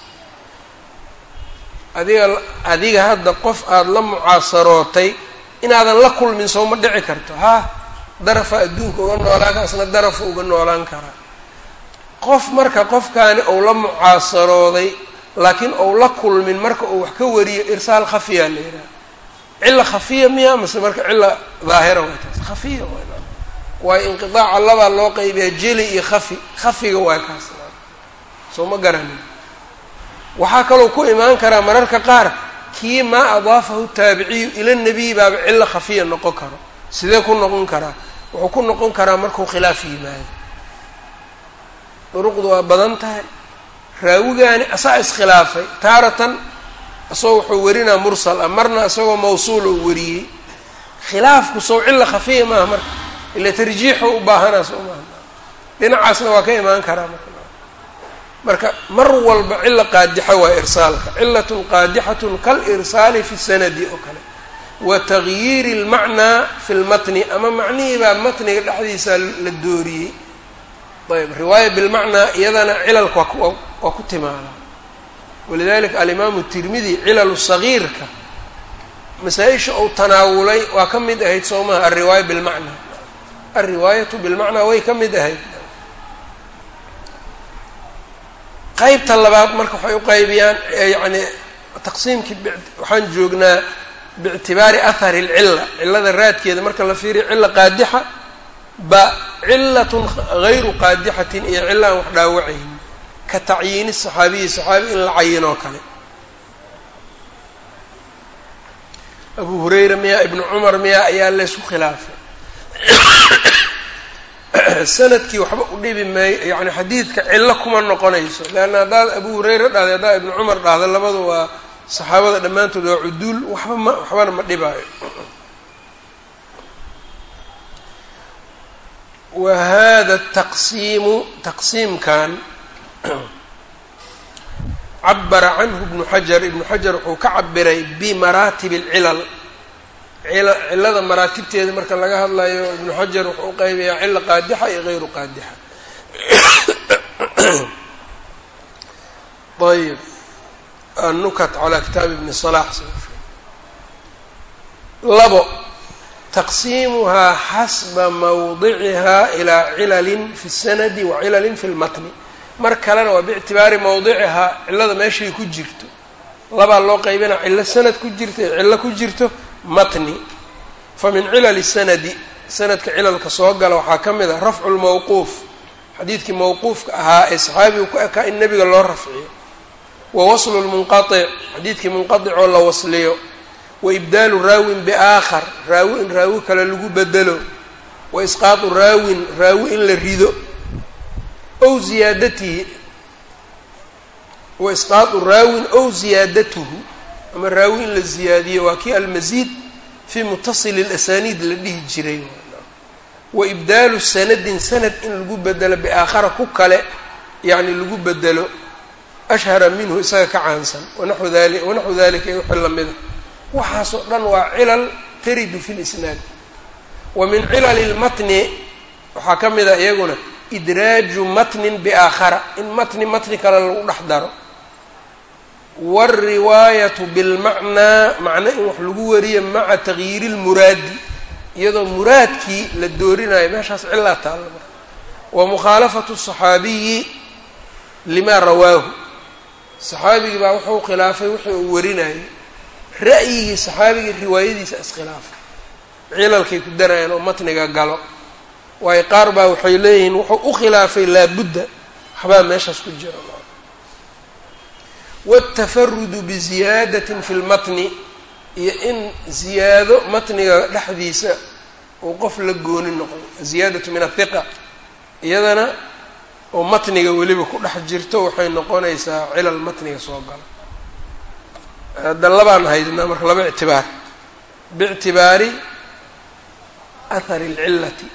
Adiga adiga hadda qof aada la mucaasarootay inaadan la kulmin soo ma dhici karto. Haa darafa adduunka uga noolaan kaasna darafa uga noolaan karaa. Qof marka qofkaani ou la mucaasarooday laakiin ou la kulmin marka uu wax ka wariyo irsaal khafiya la yidhaha cilla khafiya miya mase marka cilla daahira way taas khafiya way waayo inqidaaca labaa loo qaybiyaa jeli iyo khafi khafiga waa kaas. Soo ma garanin waxaa kaloo ku imaan karaa mararka qaar kii maa adaafahu taabiciyu ila nabiy baaba cilo khafiya noqon karo sidee ku noqon karaa wuxuu ku noqon karaa markuu khilaaf yimaado. Duruqdu waa badan tahay. Raawigaani asaa iskhilaafay taaratan isagoo wuxuu warinaa mursal ah marna isagoo mawsuul oo wariyey. Khilaafku sow cilo khafiya maaha marka. Ila tarjiixu u baahanaa soo maaha. Dhinacaasna waa ka imaan karaa marka. Marka mar walba cilo qaadixa waa irsaalka. Cilatun qaadixatun kalirsaali fi sanadi oo kale wa tagyiiri اlmacnaa fi lmatni ama macnihii baa matniga dhexdiisa la dooriyey. Ayb riwaaya bilmacnaa iyadana cilalka waa ku timaadaa walidalika alimaamu tirmidi cilalu sagiirka masaa-isha uu tanaawulay waa ka mid ahayd soo maha alriwaaya bilmacnaa. Alriwaayatu bilmacnaa way ka mid ahayd. Qeybta labaad marka waxay u qaybiyaan yacni taqsiimkii waxaan joognaa biictibaari ahari alcilla cillada raadkeeda marka la fiiriyo cilla qaadixa ba cilatun gayru qaadixatin iyo cilla wax dhaawacayn ka tacyiini saxaabiyi saxaabi in la cayinoo kale abu hurayra miyaa ibnu cumar miyaa ayaa laysku khilaafay sannadkii waxba u dhibi maayo yani xadiidka cillo kuma noqonayso leanna haddaad abu hurayra dhahday haddaad ibnu cumar dhahda labadu waa saxaabada dhammaantood waa cuduul waxba ma waxbana ma dhibaayo. Wa hada taqsiimu taqsiimkan cabara canhu ibnu xajar ibnu xajar wuxuu ka cabiray bimaraatib alcilal. Cillada maraatibteeda marka laga hadlayo ibnu xajar wuxuu u qeybayaa cilo qaadixa iyo gayru qaadixa. Ayb annukat calaa kitaabi ibni salax labo taqsiimuhaa xasba mawdicihaa ilaa cilalin fi اsanadi wa cilalin fi lmatni mar kalena waa biictibaari mawdicihaa cillada meeshay ku jirto labaa loo qeybina cillo sanad ku jirto iyo cillo ku jirto matni fa min cilali sanadi sanadka cilalka soo gala waxaa ka mid ah rafcu lmawquuf xadiidkii mawquufka ahaa ee saxaabigu ku ekaa in nebiga loo rafciyo wa waslu lmunqatic xadiidkii munqaticoo la wasliyo. Wa ibdaalu raawin biaakhar raawi in raawi kale lagu bedelo. Wa isqaatu raawin raawi in la rido. Ow ziyaadatihi wa isqaatu raawin ow ziyaadatuhu ama raawi in la ziyaadiyo waa kii almasiid fii mutasili lasaniid la dhihi jiray. Wa ibdaalu sanadin sanad in lagu bedelo biaakhara ku kale yacni lagu bedelo ashhara minhu isaga ka caansan wanaxu dali wanaxwu dalika iyo wixii lamida waxaasoo dhan waa cilal taridu fi lisnaad wa min cilali lmatni waxaa ka mid a iyaguna idraaju matnin biaakhara in matni matni kale lagu dhex daro wاlriwaayatu bilmacnaa macno in wax lagu wariyo maca tagyiiri اlmuraadi iyadoo muraadkii la doorinayo meeshaas cilaa taalla marka wa mukhaalafatu الصaxaabiyi lima rawaahu saxaabigii baa wuxuu khilaafay wixii uu warinayay. Ra'yigii saxaabigii riwaayadiisa iskhilaafay cilalkay ku darayaan oo matniga galo. Waayo qaar baa waxay leeyihiin wuxuu u khilaafay laabudda. Waxbaa meeshaas ku jira wاtafarudu biziyaadatin fi lmatni iyo in ziyaado matniga dhexdiisa uu qof la gooni noqdo. Ziyaadatu min athiqa iyadana oo matniga weliba ku dhex jirto waxay noqonaysaa cilal matniga soo gala. Hadda labaan haydnaa marka laba ictibaar. Biictibaari ahari اlcilati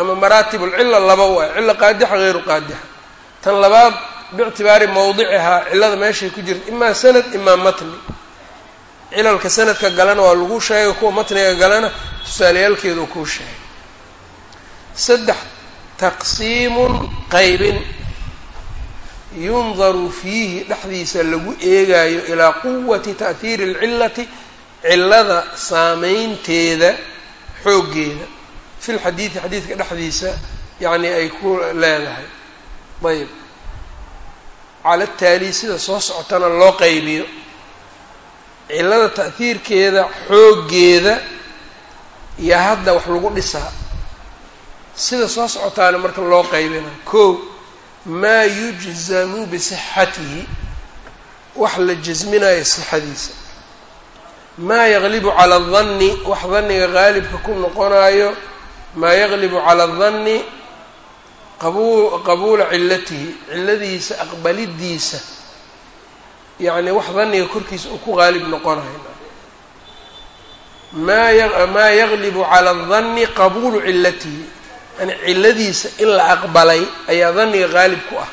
ama maraatib اlcila laba waayo cila qaadixa hayru qaadixa. Tan labaad biictibaari mawdicihaa cilada meeshay ku jirta imaa sanad imaa matni. Cilalka sanadka galana waa lagu sheegay kuwa matniga galana tusaaleyaalkeedu kuu sheegay. Saddex taqsiimun qaybin. Yundaru fiihi dhexdiisa lagu eegaayo ilaa quwati ta'hiiri alcilati cilada saameynteeda xooggeeda. Fi lxadiidi xadiidka dhexdiisa yacni ay ku leedahay. Ayb cala taali sida soo socotana loo qaybiyo. Cilada ta'hiirkeeda xooggeeda iyo hadda wax lagu dhisaa sida soo socotaana marka loo qaybina. Kow maa yujzamu bisixatihi wax la jasminayo sixadiisa. Maa yaqlibu cala adanni wax danniga qaalibka ku noqonayo maa yaqlibu cala adanni qabu qabuula cilatihi ciladiisa aqbalidiisa. Yacni wax danniga korkiisa uu ku qaalib noqonayo maa yaqlibu cala adanni qabuulu cilatihi yani ciladiisa in la aqbalay ayaa daniga qaalib ku ah.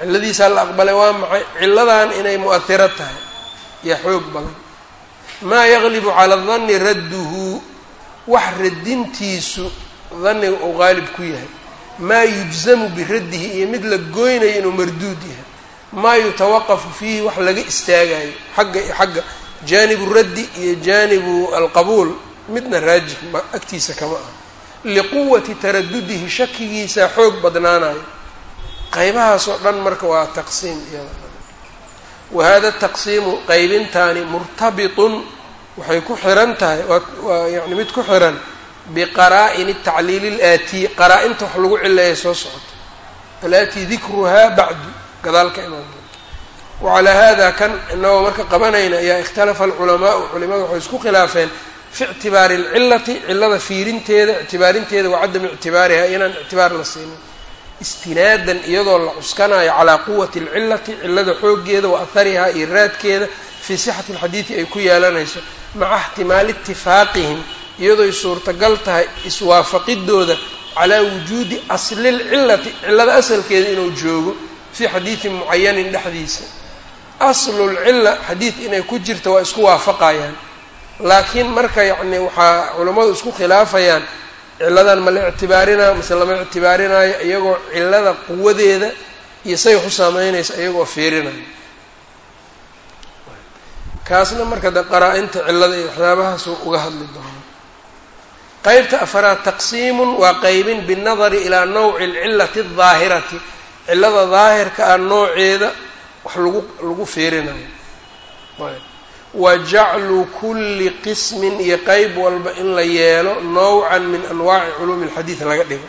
Ciladiisaa la aqbalay waa maxay? Ciladan inay mu'ahiro tahay iyo xoog badan. Maa yaqlibu cala danni radduhu wax radintiisu daniga uu qaalib ku yahay. Maa yujzamu biraddihi iyo mid la goynayo inuu marduud yahay. Maa yutawaqafu fiihi wax laga istaagayo xagga iyo xagga jaanibu raddi iyo jaanibu alqabuul midna raajix agtiisa kama ah liquwati taradudihi shakigiisa xoog badnaanayo qaybahaasoo dhan marka waa taqsiim wa hada taqsiimu qaybintaani murtabitun waxay ku xiran tahay waa yani mid ku xiran biqaraa'ini tacliili alaatiy qaraa-inta wax lagu cileeya soo socoto alaati dikruhaa bacdu gadaalka imaan doonto wacalaa hada kan inagoo marka qabanayna ayaa ikhtalafa alculamaau culimadu waxay isku khilaafeen fi ictibaari alcilati cilada fiirinteeda ictibaarinteeda wa cadami ictibaariha inaan ictibaar la siinin. Istinaadan iyadoo la cuskanayo calaa quwati alcilati cilada xooggeeda wa aharihaa iyo raadkeeda fii sixati alxadiidi ay ku yeelanayso maca ixtimaali itifaaqihim iyadoy suurtagal tahay iswaafaqidooda calaa wujuudi aslilcilati cilada asalkeeda inuu joogo fii xadiidin mucayanin dhexdiisa. Aslulcila xadiid inay ku jirta waa isku waafaqayaan laakiin marka yacni waxaa culammadu isku khilaafayaan ciladan ma la ictibaarinayo mase lama ictibaarinayo iyagoo cilada quwadeeda iyo say waxu saameynaysa iyagoo fiirinayo kaasna marka de qaraa-inta cilada iyo waxyaabahaasuu uga hadli doono. Qeybta afaraad taqsiimun waa qeybin binnadari ilaa nawci alcilati aldaahirati cilada daahirka ah nooceeda wax lagu lagu fiirinayo wa jaclu kulli qismin iyo qeyb walba in la yeelo nawcan min anwaaci culuumi alxadiid laga dhigo.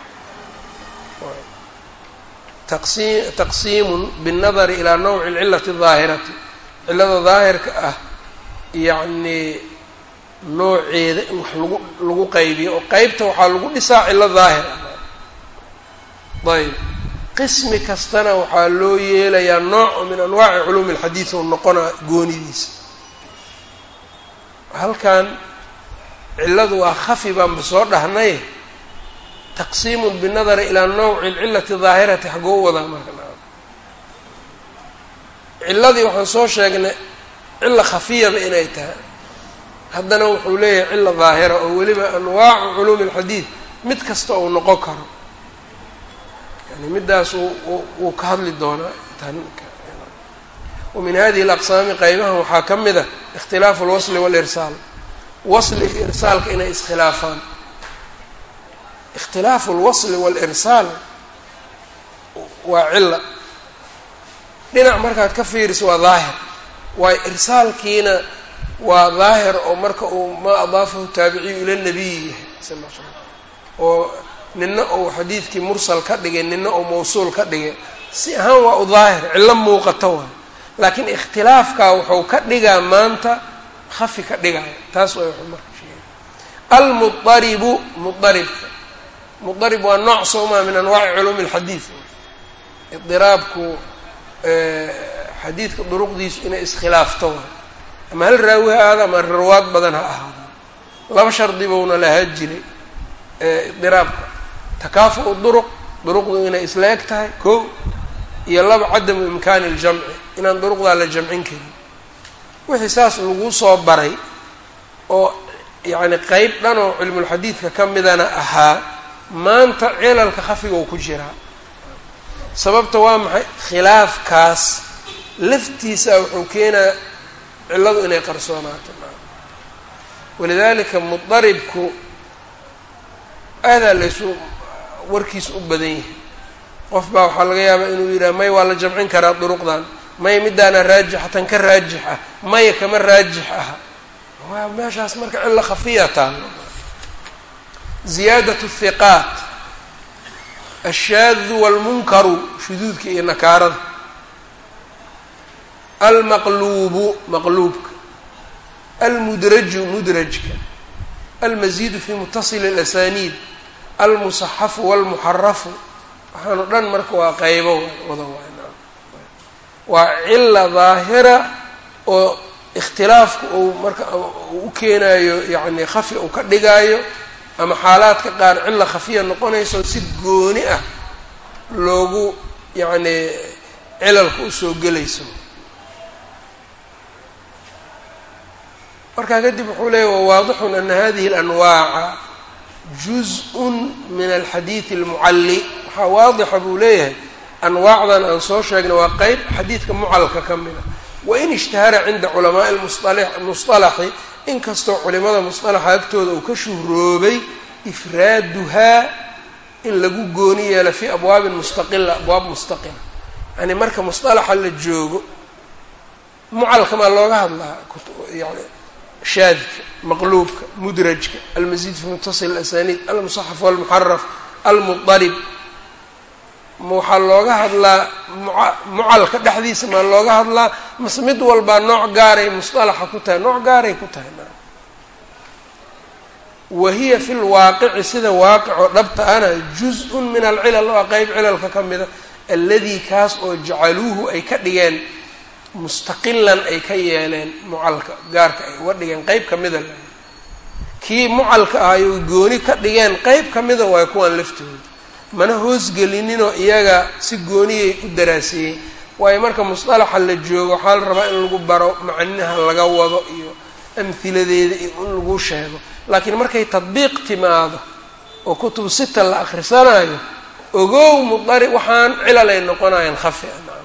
Taqsi taqsiimun binnadari ilaa nawci alcilati aldaahirati cilada daahirka ah yacnii nooceeda in wax lagu lagu qaybiyo oo qeybta waxaa lagu dhisaa cilo daahir ah. Ayb. Qismi kastana waxaa loo yeelayaa nooc min anwaaci culuumi alxadiid oo noqonaa goonidiisa halkan ciladu waa khafi baanba soo dhahnay. Taqsiimun binadari ilaa nawci alcilati daahirati xagoo wadaa marka ciladii waxaan soo sheegnay cila khafiyaba inay tahay. Haddana wuxuu leeyahay cila daahira oo weliba anwaacu culuumi alxadiid mid kasta uu noqon karo. Yani middaas wuu ka hadli doonaa wa min hadihi alaqsaami qaybahan waxaa ka mid a ikhtilaafu alwasli walirsaal wasliga irsaalka inay iskhilaafaan. Ikhtilaafu alwasli walirsaal waa cila dhinac markaad ka fiiriso waa daahir. Waayo irsaalkiina waa daahir oo marka uu maa adaafahu taabiciyu ila nabiyi yahay sal l oo nina uu xadiidkii mursal ka dhigay nina uu mawsuul ka dhigay. Si ahaan waa u daahir cillo muuqato waay laakiin ikhtilaafkaa wuxuu ka dhigaa maanta khafi ka dhigaya taas way wuxuu marka sheegay. Almuaribu muaribka muarib waa nooc soomaa min anwaaci culuumi alxadiid idiraabku xadiidka duruqdiisu inay iskhilaafto. Waay ama hal raawi ha aada ama rawaad badan ha ahaado. Laba shardi buuna lahaa jiray idiraabka takaafu duruq duruqdu inay isla eg tahay. Ko iyo laba cadamu imkaani iljamci inaan duruqdaa la jamcin karin. Wixii saas lagu soo baray oo yacni qeyb dhan oo cilmulxadiidka ka midana ahaa maanta cilalka khafiga uu ku jiraa. Sababta waa maxay? Khilaafkaas laftiisa wuxuu keenaa cilladu inay qarsoonaato. Walidaalika mudaribku aadaa laysu warkiisa u badan yahay. Qof baa waxaa laga yaabaa inuu yidhaha may waa la jamcin karaa duruqdan may midaana raajixa tan ka raajix ah. Maya kama raajix aha waa meeshaas marka cilo khafiya taalo ziyaadat hiqaat ashaadu walmunkaru shuduudka iyo nakaarada. Almaqluubu maqluubka. Almudraju mudrajka. Almaziidu fi mutasili اlasaniid almusaxafu walmuxarafu waxaanu dhan marka waa qeybo wada waa cila daahira oo ikhtilaafka uu marka u keenayo yani khafi uu ka dhigaayo ama xaalaadka qaar cila khafiya noqonayso si gooni ah loogu yacni cilalka u soo gelayso. Markaa kadib wuxuu leeyay wawaadixun ana hadihi اlanwaaca juz-un min alxadiidi اlmucalli waxaa waadixa buu leeyahay anwaacdan aan soo sheegnay waa qeyb xadiidka mucalka ka mid a wain ishtahara cinda culamaai musalaxi inkastoo culimada musalaxa agtooda uu ka shuhroobay ifraaduhaa in lagu gooni yeelo fii abwaabin mustaqila abwaab mustaqila yani marka musalaxa la joogo mucalka maa looga hadlaa yani shaadka maqluubka mudrajka almasiid fi mutasil alasaniid almusaxaf walmuxaraf almudarib almudarib waxaa looga hadlaa? Mucalka dhexdiisa maa looga hadlaa? Mase mid walbaa nooc gaaray musطalaxa ku tahay nooc gaaray ku tahay wa hiya fi lwaaqici sida waaqicoo dhabta ana juz-un min alcilal oo qeyb cilalka ka mida. Alladii kaas oo jacaluuhu ay ka dhigeen mustaqilan ay ka yeeleen mucalka gaarka ay uga dhigeen qeyb ka mida kii mucalka ahay oy gooni ka dhigeen qeyb ka mida waay kuwaan laftooda mana hoosgelininoo iyaga si gooniyay u daraaseeyey waayo marka musطalaxa la joogo waxaa la rabaa in lagu baro macnaha laga wado iyo amhiladeeda iyo in lagu sheego. Laakiin markay tadbiiq timaado oo kutubu sita la akhrisanayo ogow mudari waxaan cilalay noqonayaan khafi a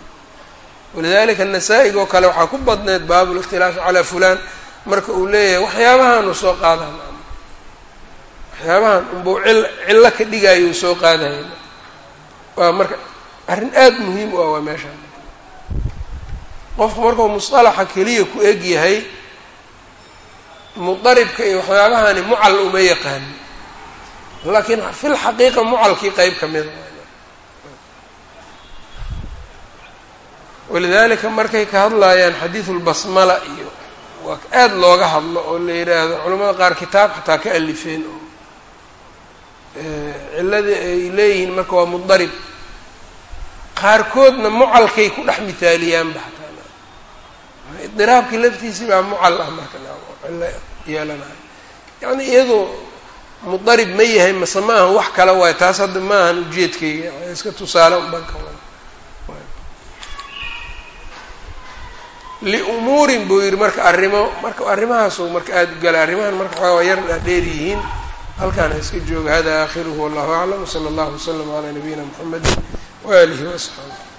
walidalika nasaa-ig oo kale waxaa ku badneed baabu likhtilaafi calaa fulaan. Marka uu leeyahay waxyaabahaanu soo qaada nacam waxyaabahan unbuu cil cillo ka dhigaayo uu soo qaadaya waa marka arrin aada muhiim u ah waa meeshaan. Qofku markuu musطalaxa keliya ku eg yahay mudaribka iyo waxyaabahani mucal uma yaqaani laakiin fi lxaqiiqa mucalkii qeyb ka mida walidalika markay ka hadlayaan xadiidu lbasmala iyo waa aada looga hadlo oo la yidhaahdo culamada qaar kitaab xataa ka alifeen oo ciladii ay leeyihiin marka waa mudarib qaarkoodna mucalkay ku dhex mihaaliyaanba xataa idiraabkii laftiisii baa mucal ah marka cilo yeelanayo yacni iyadu mudarib ma yahay mase ma ahan wax kale waayo taas hadda ma ahan ujeedkayga. Iska tusaale unbaan ka liumuurin buu yihi marka arrimo marka arrimahaasu marka aada u gala arrimahan marka waxaa yar dheer yihiin halkaan iska jooga hada aakhiruhu wallahu aclam wsala allahu waslama calaa nabiyina mxamedi waalihi waasxaabi